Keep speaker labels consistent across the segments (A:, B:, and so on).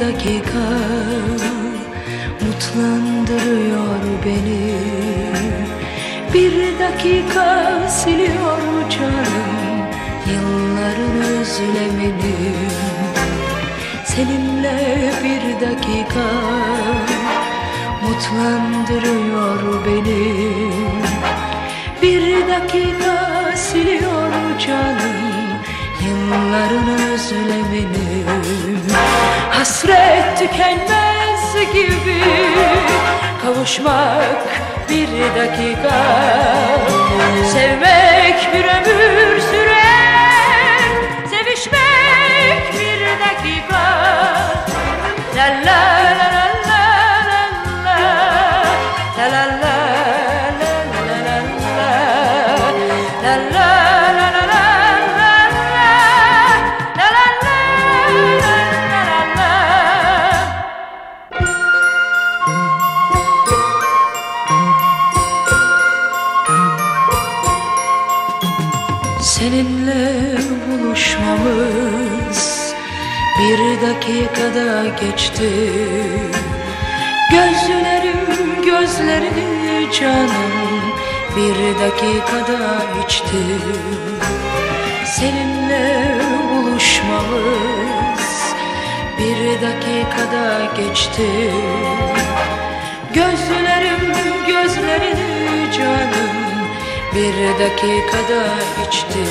A: dakika mutlandırıyor beni. Bir dakika siliyor canım yılların özlemini. Seninle bir dakika mutlandırıyor beni. Bir dakika siliyor canım yılların özlemini Hasret tükenmez gibi kavuşmak bir dakika. Sevmek bir ömür sürer Sevişmek bir dakika. La Seninle buluşmamız bir dakikada geçti. Gözlerim gözlerini canım bir dakikada içti. Seninle buluşmamız bir dakikada geçti. Gözlerim gözlerini bir dakikada içti.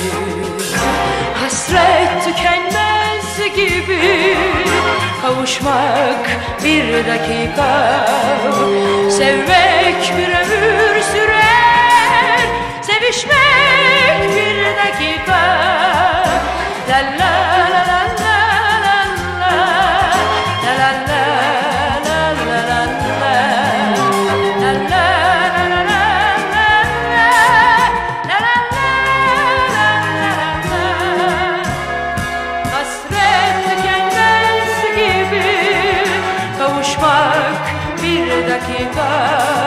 A: Hasret tükenmez gibi kavuşmak bir dakika. Sevmek bir kavuşmak bir dakika